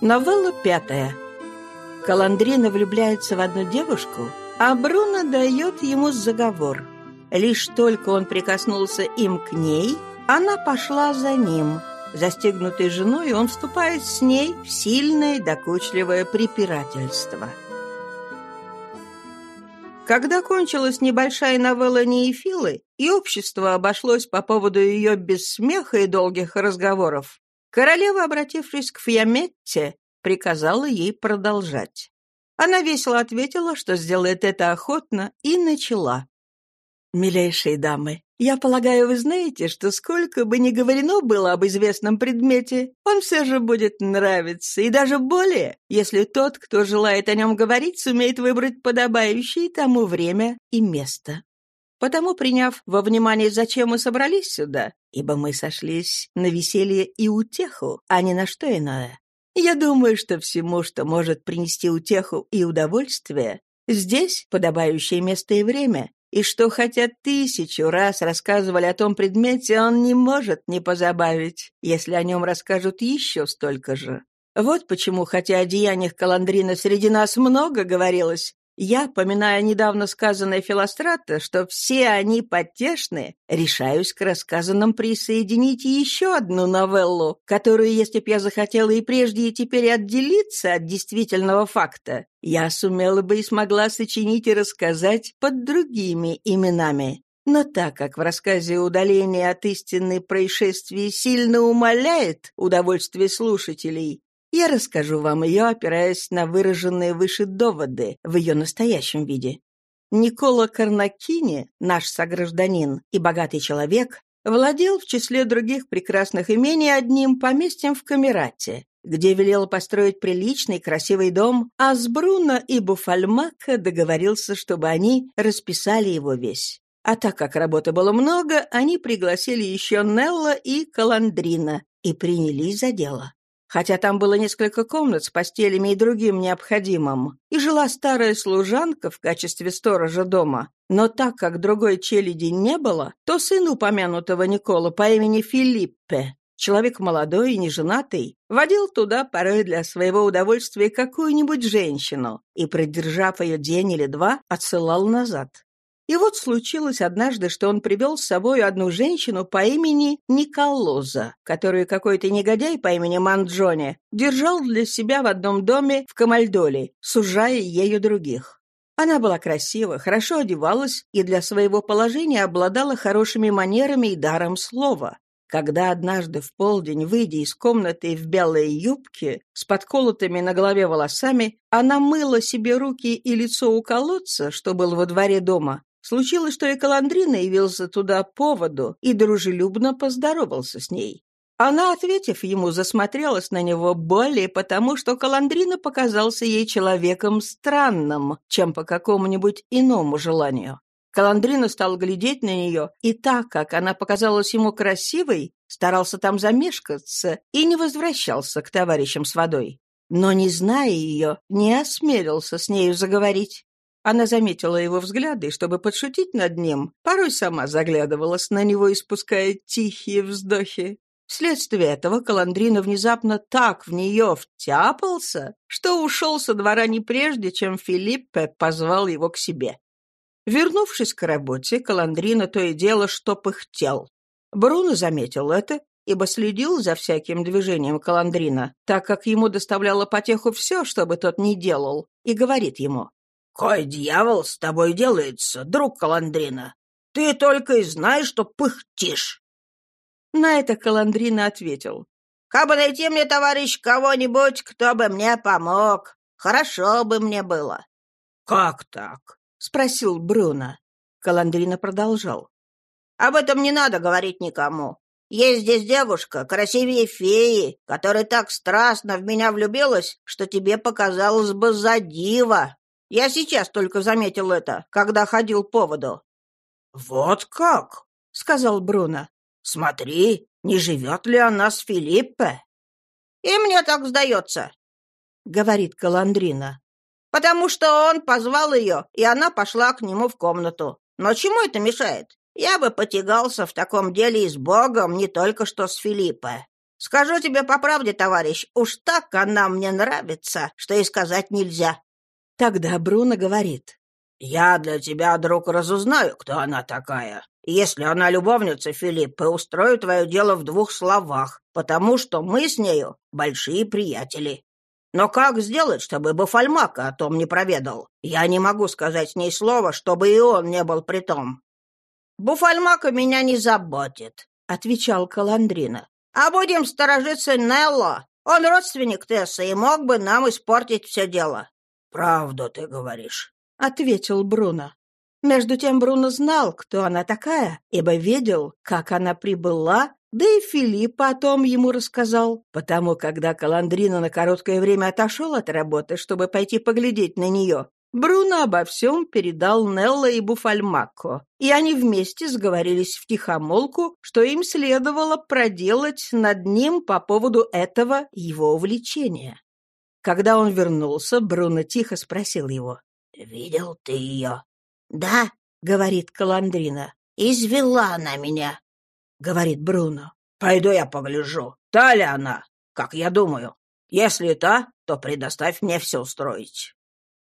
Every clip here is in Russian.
Новелла пятая. Каландрина влюбляется в одну девушку, а Бруно дает ему заговор. Лишь только он прикоснулся им к ней, она пошла за ним. Застегнутой женой он вступает с ней в сильное докучливое препирательство. Когда кончилась небольшая новелла Неефилы, и общество обошлось по поводу ее без смеха и долгих разговоров, Королева, обратившись к Фьяметте, приказала ей продолжать. Она весело ответила, что сделает это охотно, и начала. «Милейшие дамы, я полагаю, вы знаете, что сколько бы ни говорено было об известном предмете, он все же будет нравиться, и даже более, если тот, кто желает о нем говорить, сумеет выбрать подобающее тому время и место. Потому, приняв во внимание, зачем мы собрались сюда, ибо мы сошлись на веселье и утеху, а не на что иное, я думаю, что всему, что может принести утеху и удовольствие, здесь подобающее место и время, и что хотя тысячу раз рассказывали о том предмете, он не может не позабавить, если о нем расскажут еще столько же. Вот почему, хотя о деяниях Каландрина среди нас много говорилось, я, поминая недавно сказанное Филострата, что все они потешны, решаюсь к рассказанным присоединить еще одну новеллу, которую, если б я захотела и прежде, и теперь отделиться от действительного факта, я сумела бы и смогла сочинить и рассказать под другими именами. Но так как в рассказе удаление от истины происшествия сильно умаляет удовольствие слушателей, я расскажу вам ее, опираясь на выраженные выше доводы в ее настоящем виде. Никола Карнакини, наш согражданин и богатый человек, владел в числе других прекрасных имений одним поместьем в Камерате, где велел построить приличный красивый дом, а с Бруно и Буфальмака договорился, чтобы они расписали его весь. А так как работы было много, они пригласили еще Нелла и Каландрина и принялись за дело хотя там было несколько комнат с постелями и другим необходимым, и жила старая служанка в качестве сторожа дома. Но так как другой челяди не было, то сын упомянутого Никола по имени Филиппе, человек молодой и неженатый, водил туда порой для своего удовольствия какую-нибудь женщину и, продержав ее день или два, отсылал назад. И вот случилось однажды, что он привел с собой одну женщину по имени Николоза, которую какой-то негодяй по имени Манджони держал для себя в одном доме в Камальдоле, сужая ею других. Она была красива, хорошо одевалась и для своего положения обладала хорошими манерами и даром слова. Когда однажды в полдень, выйдя из комнаты в белой юбке с подколотыми на голове волосами, она мыла себе руки и лицо у колодца, что был во дворе дома, Случилось, что и Каландрина явился туда поводу и дружелюбно поздоровался с ней. Она, ответив ему, засмотрелась на него более потому, что Каландрина показался ей человеком странным, чем по какому-нибудь иному желанию. Каландрина стал глядеть на нее, и так как она показалась ему красивой, старался там замешкаться и не возвращался к товарищам с водой. Но, не зная ее, не осмелился с нею заговорить. Она заметила его взгляды, и, чтобы подшутить над ним, порой сама заглядывалась на него, испуская тихие вздохи. Вследствие этого Каландрина внезапно так в нее втяпался, что ушел со двора не прежде, чем Филиппе позвал его к себе. Вернувшись к работе, Каландрина то и дело что пыхтел. Бруно заметил это, ибо следил за всяким движением Каландрина, так как ему доставляло потеху все, что бы тот ни делал, и говорит ему, «Кой дьявол с тобой делается, друг Каландрина? Ты только и знаешь, что пыхтишь!» На это Каландрина ответил. «Кабы найти мне, товарищ, кого-нибудь, кто бы мне помог, хорошо бы мне было». «Как так?» — спросил Бруно. Каландрина продолжал. «Об этом не надо говорить никому. Есть здесь девушка, красивее феи, которая так страстно в меня влюбилась, что тебе показалось бы за диво, я сейчас только заметил это, когда ходил по воду». «Вот как?» — сказал Бруно. «Смотри, не живет ли она с Филиппе?» «И мне так сдается», — говорит Каландрина. «Потому что он позвал ее, и она пошла к нему в комнату. Но чему это мешает? Я бы потягался в таком деле и с Богом, не только что с Филиппе. Скажу тебе по правде, товарищ, уж так она мне нравится, что и сказать нельзя. Тогда Бруно говорит. Я для тебя, друг, разузнаю, кто она такая. Если она любовница Филиппа, устрою твое дело в двух словах, потому что мы с нею большие приятели. Но как сделать, чтобы Бафальмака о том не проведал? Я не могу сказать с ней слова, чтобы и он не был при том. «Буфальмака меня не заботит», — отвечал Каландрина. «А будем сторожиться Нелло. Он родственник Тесса и мог бы нам испортить все дело». «Правду ты говоришь», — ответил Бруно. Между тем Бруно знал, кто она такая, ибо видел, как она прибыла да и Филипп потом ему рассказал, потому когда Каландрина на короткое время отошел от работы, чтобы пойти поглядеть на нее, Бруно обо всем передал Нелла и Буфальмакко, и они вместе сговорились в тихомолку, что им следовало проделать над ним по поводу этого его увлечения. Когда он вернулся, Бруно тихо спросил его. «Видел ты ее?» «Да», — говорит Каландрина, — «извела она меня. — говорит Бруно. «Пойду я погляжу. Та ли она? Как я думаю. Если та, то предоставь мне все устроить».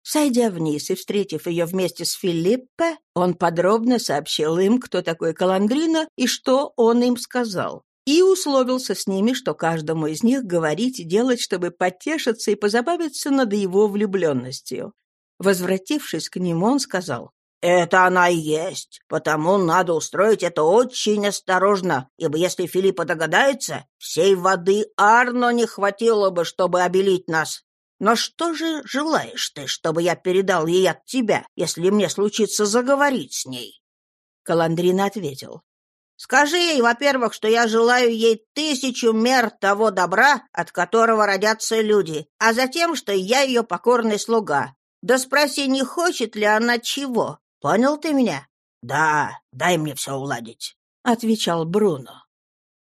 Сойдя вниз и встретив ее вместе с Филиппе, он подробно сообщил им, кто такой Каландрина и что он им сказал. И условился с ними, что каждому из них говорить и делать, чтобы потешиться и позабавиться над его влюбленностью. Возвратившись к ним, он сказал, «Это она и есть, потому надо устроить это очень осторожно, ибо если Филиппа догадается, всей воды Арно не хватило бы, чтобы обелить нас. Но что же желаешь ты, чтобы я передал ей от тебя, если мне случится заговорить с ней?» Каландрин ответил. «Скажи ей, во-первых, что я желаю ей тысячу мер того добра, от которого родятся люди, а затем, что я ее покорный слуга. Да спроси, не хочет ли она чего, Понял ты меня? Да, дай мне все уладить, отвечал Бруно.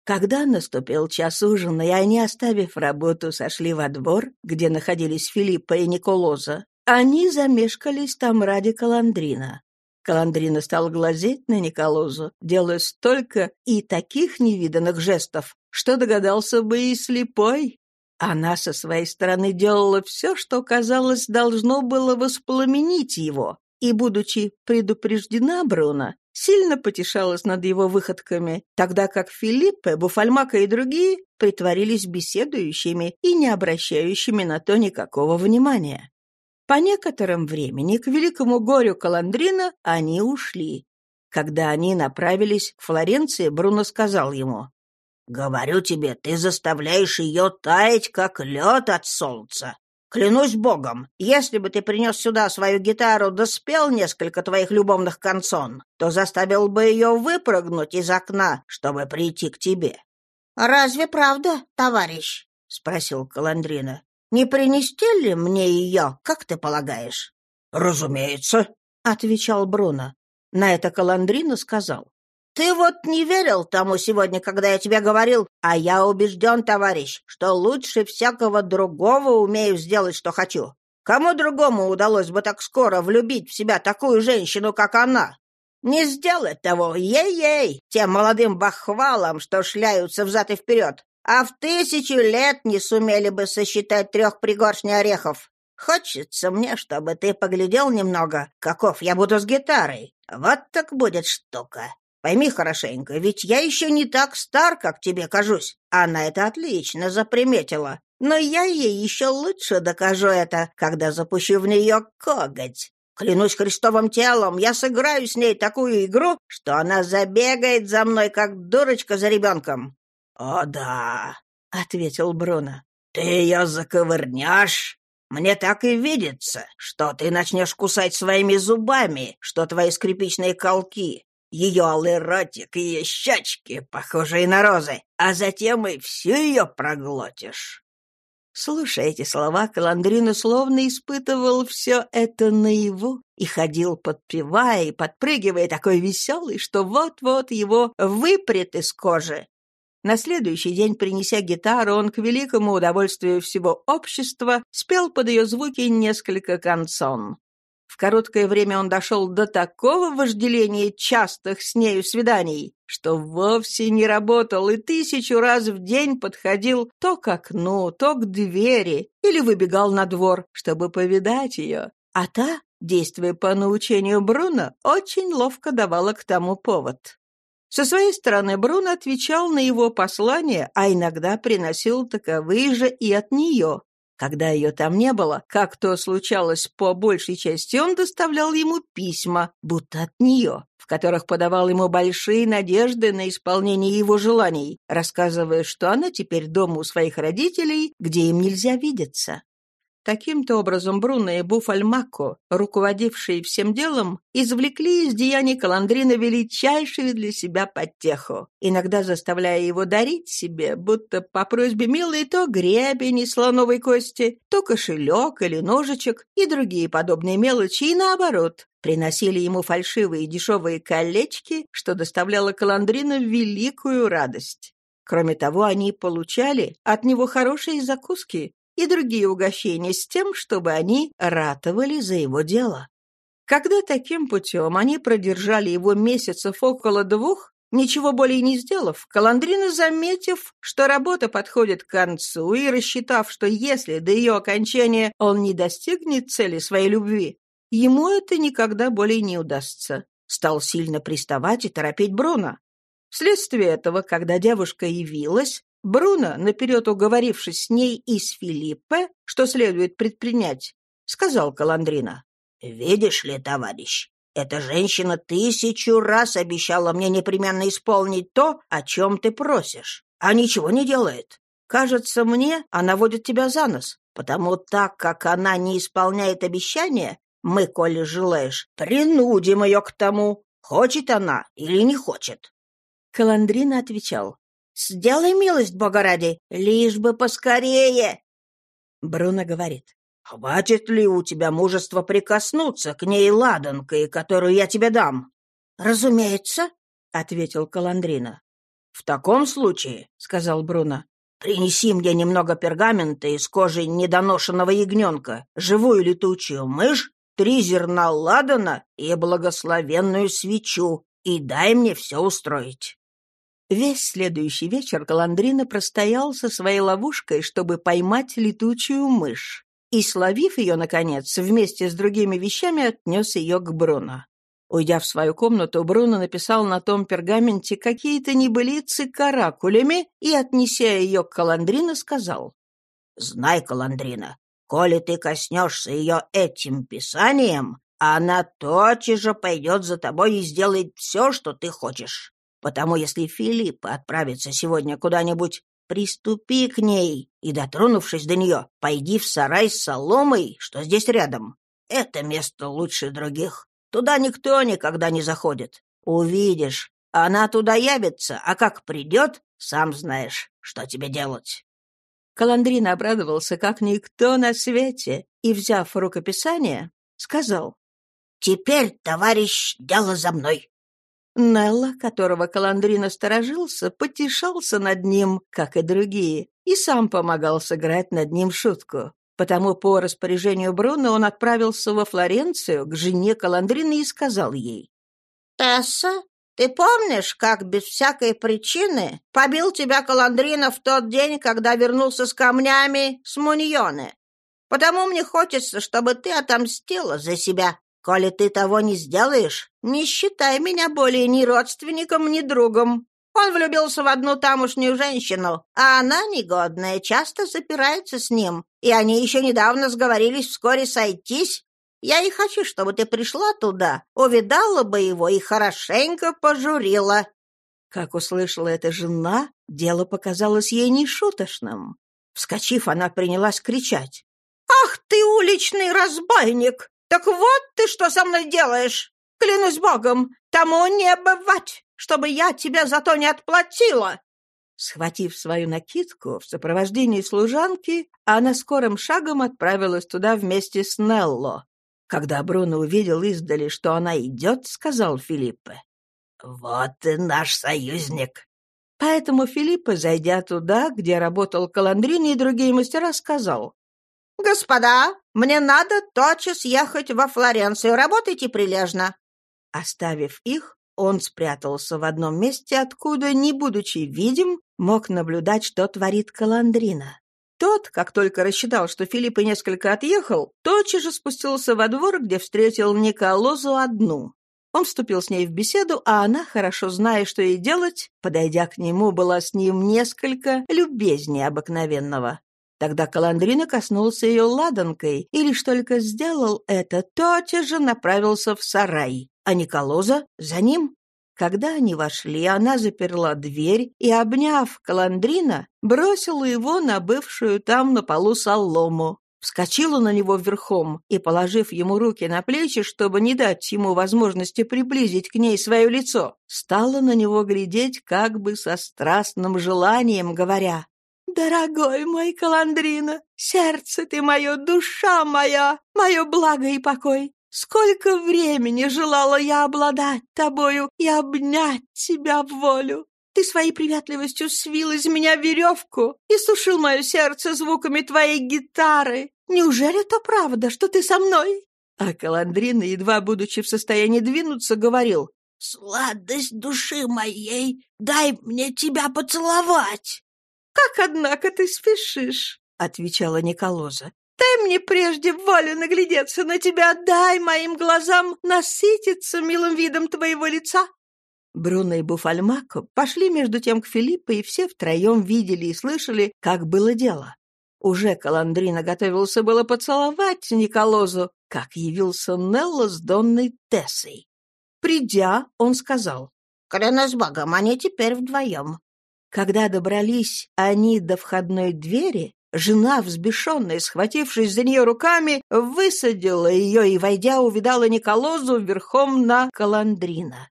Когда наступил час ужина, и они, оставив работу, сошли во двор, где находились Филиппа и Николоза, они замешкались там ради Каландрина. Каландрина стал глазеть на Николозу, делая столько и таких невиданных жестов, что догадался бы и слепой. Она со своей стороны делала все, что, казалось, должно было воспламенить его, и, будучи предупреждена Бруно, сильно потешалась над его выходками, тогда как Филиппе, Буфальмака и другие притворились беседующими и не обращающими на то никакого внимания. По некоторым времени к великому горю Каландрина они ушли. Когда они направились к Флоренции, Бруно сказал ему, «Говорю тебе, ты заставляешь ее таять, как лед от солнца. Клянусь богом, если бы ты принес сюда свою гитару да спел несколько твоих любовных концон, то заставил бы ее выпрыгнуть из окна, чтобы прийти к тебе. — Разве правда, товарищ? — спросил Каландрина. — Не принести ли мне ее, как ты полагаешь? — Разумеется, — отвечал Бруно. На это Каландрина сказал. Ты вот не верил тому сегодня, когда я тебе говорил, а я убежден, товарищ, что лучше всякого другого умею сделать, что хочу. Кому другому удалось бы так скоро влюбить в себя такую женщину, как она? Не сделать того, ей-ей, тем молодым бахвалам, что шляются взад и вперед, а в тысячу лет не сумели бы сосчитать трех пригоршней орехов. Хочется мне, чтобы ты поглядел немного, каков я буду с гитарой. Вот так будет штука. Пойми хорошенько, ведь я еще не так стар, как тебе кажусь. Она это отлично заприметила. Но я ей еще лучше докажу это, когда запущу в нее коготь. Клянусь Христовым телом, я сыграю с ней такую игру, что она забегает за мной, как дурочка за ребенком. — О да, — ответил Бруно, — ты ее заковырнешь. Мне так и видится, что ты начнешь кусать своими зубами, что твои скрипичные колки, ее алый ротик, ее щечки, похожие на розы, а затем и всю ее проглотишь. Слушая эти слова, Каландрина словно испытывал все это наяву и ходил, подпевая и подпрыгивая, такой веселый, что вот-вот его выпрет из кожи. На следующий день, принеся гитару, он к великому удовольствию всего общества спел под ее звуки несколько канцон. В короткое время он дошел до такого вожделения частых с нею свиданий, что вовсе не работал и тысячу раз в день подходил то к окну, то к двери или выбегал на двор, чтобы повидать ее. А та, действуя по научению Бруно, очень ловко давала к тому повод. Со своей стороны Брун отвечал на его послания, а иногда приносил таковые же и от нее. Когда ее там не было, как то случалось по большей части, он доставлял ему письма, будто от нее, в которых подавал ему большие надежды на исполнение его желаний, рассказывая, что она теперь дома у своих родителей, где им нельзя видеться. Таким-то образом Бруно и Буфальмако, руководившие всем делом, извлекли из деяний Каландрина величайшую для себя подтеху, иногда заставляя его дарить себе, будто по просьбе милой, то гребень из слоновой кости, то кошелек или ножичек и другие подобные мелочи, и наоборот, приносили ему фальшивые дешевые колечки, что доставляло Каландрину великую радость. Кроме того, они получали от него хорошие закуски, и другие угощения с тем, чтобы они ратовали за его дело. Когда таким путем они продержали его месяцев около двух, ничего более не сделав, Каландрина, заметив, что работа подходит к концу и рассчитав, что если до ее окончания он не достигнет цели своей любви, ему это никогда более не удастся, стал сильно приставать и торопить Бруно. Вследствие этого, когда девушка явилась, Бруно, наперед уговорившись с ней и с Филиппе, что следует предпринять, сказал Каландрина. «Видишь ли, товарищ, эта женщина тысячу раз обещала мне непременно исполнить то, о чем ты просишь, а ничего не делает. Кажется мне, она водит тебя за нос, потому так как она не исполняет обещания, мы, коли желаешь, принудим ее к тому, хочет она или не хочет». Каландрина отвечал. Сделай милость, Бога ради, лишь бы поскорее. Бруно говорит. Хватит ли у тебя мужества прикоснуться к ней ладанкой, которую я тебе дам? Разумеется, — ответил Каландрина. В таком случае, — сказал Бруно, — принеси мне немного пергамента из кожи недоношенного ягненка, живую летучую мышь, три зерна ладана и благословенную свечу, и дай мне все устроить. Весь следующий вечер Каландрина простоял со своей ловушкой, чтобы поймать летучую мышь. И, словив ее, наконец, вместе с другими вещами отнес ее к Бруно. Уйдя в свою комнату, Бруно написал на том пергаменте какие-то небылицы каракулями и, отнеся ее к Каландрина, сказал. «Знай, Каландрина, коли ты коснешься ее этим писанием, она тотчас же пойдет за тобой и сделает все, что ты хочешь. Потому если Филипп отправится сегодня куда-нибудь, приступи к ней и, дотронувшись до нее, пойди в сарай с соломой, что здесь рядом. Это место лучше других. Туда никто никогда не заходит. Увидишь, она туда явится, а как придет, сам знаешь, что тебе делать». Каландрин обрадовался, как никто на свете, и, взяв рукописание, сказал, «Теперь, товарищ, дело за мной. Нелла, которого Каландрин осторожился, потешался над ним, как и другие, и сам помогал сыграть над ним шутку. Потому по распоряжению Бруно он отправился во Флоренцию к жене Каландрина и сказал ей. «Тесса, ты помнишь, как без всякой причины побил тебя Каландрина в тот день, когда вернулся с камнями с Муньоне? Потому мне хочется, чтобы ты отомстила за себя. Коли ты того не сделаешь, не считай меня более ни родственником, ни другом. Он влюбился в одну тамошнюю женщину, а она, негодная, часто запирается с ним, и они еще недавно сговорились вскоре сойтись. Я и хочу, чтобы ты пришла туда, увидала бы его и хорошенько пожурила». Как услышала эта жена, дело показалось ей нешуточным. Вскочив, она принялась кричать. «Ах ты, уличный разбойник! «Так вот ты что со мной делаешь! Клянусь богом, тому не бывать, чтобы я тебе за то не отплатила!» Схватив свою накидку в сопровождении служанки, она скорым шагом отправилась туда вместе с Нелло. Когда Бруно увидел издали, что она идет, сказал Филиппе. «Вот и наш союзник!» Поэтому Филиппе, зайдя туда, где работал Каландрини и другие мастера, сказал. «Господа, мне надо тотчас ехать во Флоренцию. Работайте прилежно». Оставив их, он спрятался в одном месте, откуда, не будучи видим, мог наблюдать, что творит Каландрина. Тот, как только рассчитал, что Филипп несколько отъехал, тотчас же спустился во двор, где встретил Николозу одну. Он вступил с ней в беседу, а она, хорошо зная, что ей делать, подойдя к нему, была с ним несколько любезнее обыкновенного. Тогда Каландрина коснулся ее ладанкой, и лишь только сделал это, тотчас же направился в сарай, а Николоза за ним. Когда они вошли, она заперла дверь и, обняв Каландрина, бросила его на бывшую там на полу солому, вскочила на него верхом и, положив ему руки на плечи, чтобы не дать ему возможности приблизить к ней свое лицо, стала на него глядеть как бы со страстным желанием, говоря «Дорогой мой Каландрина, сердце ты мое, душа моя, мое благо и покой, сколько времени желала я обладать тобою и обнять тебя в волю. Ты своей приветливостью свил из меня веревку и сушил мое сердце звуками твоей гитары. Неужели это правда, что ты со мной?» А Каландрина, едва будучи в состоянии двинуться, говорил, «Сладость души моей, дай мне тебя поцеловать!» «Как, однако, ты спешишь?» — отвечала Николоза. «Дай мне прежде волю наглядеться на тебя, дай моим глазам насытиться милым видом твоего лица». Бруно и Буфальмако пошли между тем к Филиппу, и все втроем видели и слышали, как было дело. Уже Каландрина готовился было поцеловать Николозу, как явился Нелло с Донной Тессой. Придя, он сказал, «Клянусь богом, они теперь вдвоем. Когда добрались они до входной двери, жена, взбешенная, схватившись за нее руками, высадила ее и, войдя, увидала Николозу верхом на Каландрина.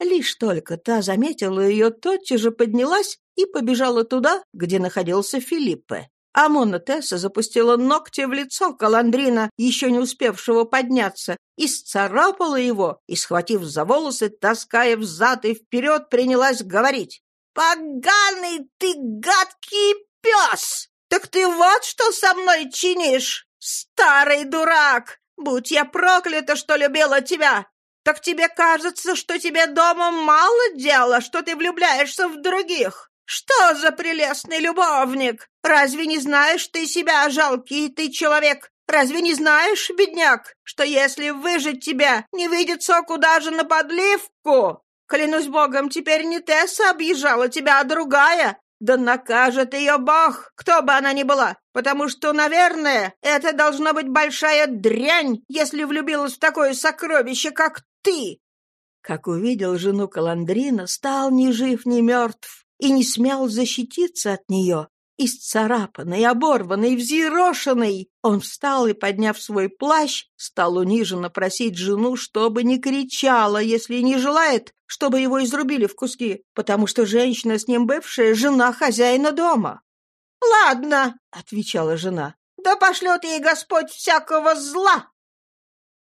Лишь только та заметила ее, тотчас же поднялась и побежала туда, где находился Филиппе. А Монотесса запустила ногти в лицо Каландрина, еще не успевшего подняться, и сцарапала его, и, схватив за волосы, таская взад и вперед, принялась говорить. «Поганый ты гадкий пес! Так ты вот что со мной чинишь, старый дурак! Будь я проклята, что любила тебя! Так тебе кажется, что тебе дома мало дела, что ты влюбляешься в других? Что за прелестный любовник? Разве не знаешь ты себя, жалкий ты человек? Разве не знаешь, бедняк, что если выжить тебя, не выйдет соку даже на подливку? Клянусь богом, теперь не Тесса объезжала тебя, а другая. Да накажет ее бог, кто бы она ни была, потому что, наверное, это должна быть большая дрянь, если влюбилась в такое сокровище, как ты. Как увидел жену Каландрина, стал ни жив, ни мертв и не смел защититься от нее, Исцарапанный, оборванный, взъерошенный, он встал и, подняв свой плащ, стал униженно просить жену, чтобы не кричала, если не желает, чтобы его изрубили в куски, потому что женщина с ним бывшая — жена хозяина дома. «Ладно», — отвечала жена, — «да пошлет ей Господь всякого зла».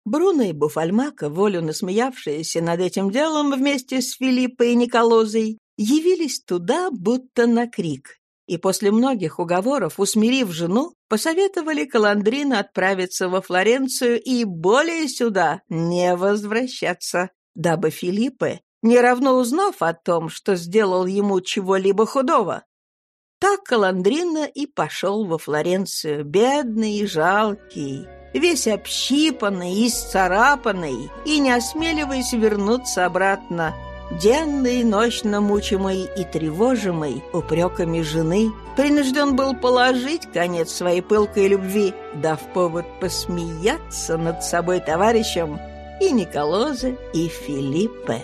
Бруно и Буфальмака, волю насмеявшиеся над этим делом вместе с Филиппой и Николозой, явились туда будто на крик и после многих уговоров, усмирив жену, посоветовали Каландрина отправиться во Флоренцию и более сюда не возвращаться, дабы Филиппе, не равно узнав о том, что сделал ему чего-либо худого. Так Каландрина и пошел во Флоренцию, бедный и жалкий, весь общипанный, исцарапанный, и не осмеливаясь вернуться обратно, денно и ночно мучимый и тревожимый упреками жены, принужден был положить конец своей пылкой любви, дав повод посмеяться над собой товарищем и Николозе, и Филиппе.